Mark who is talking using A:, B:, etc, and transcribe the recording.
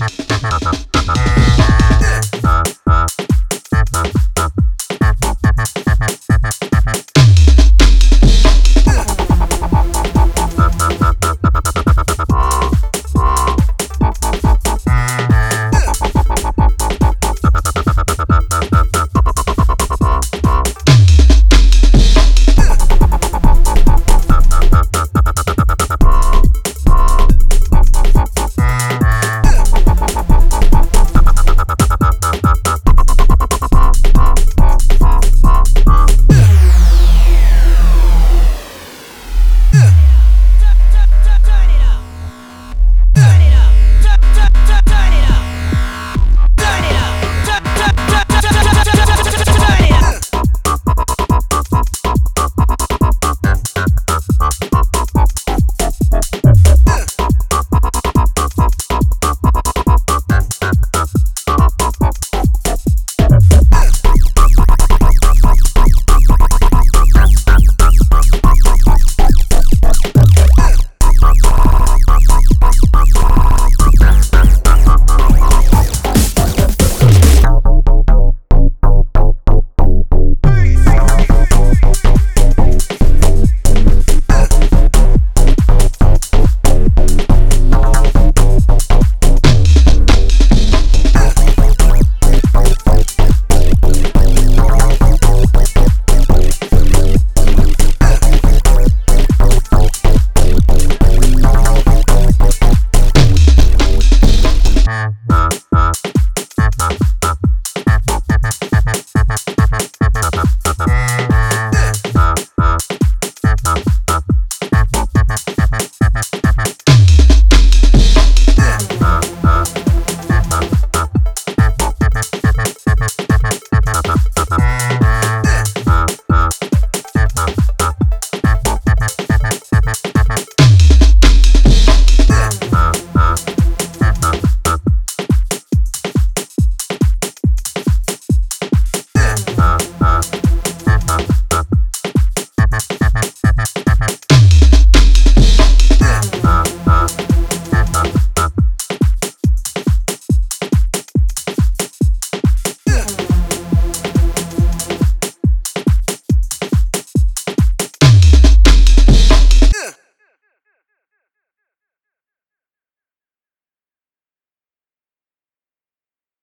A: あと。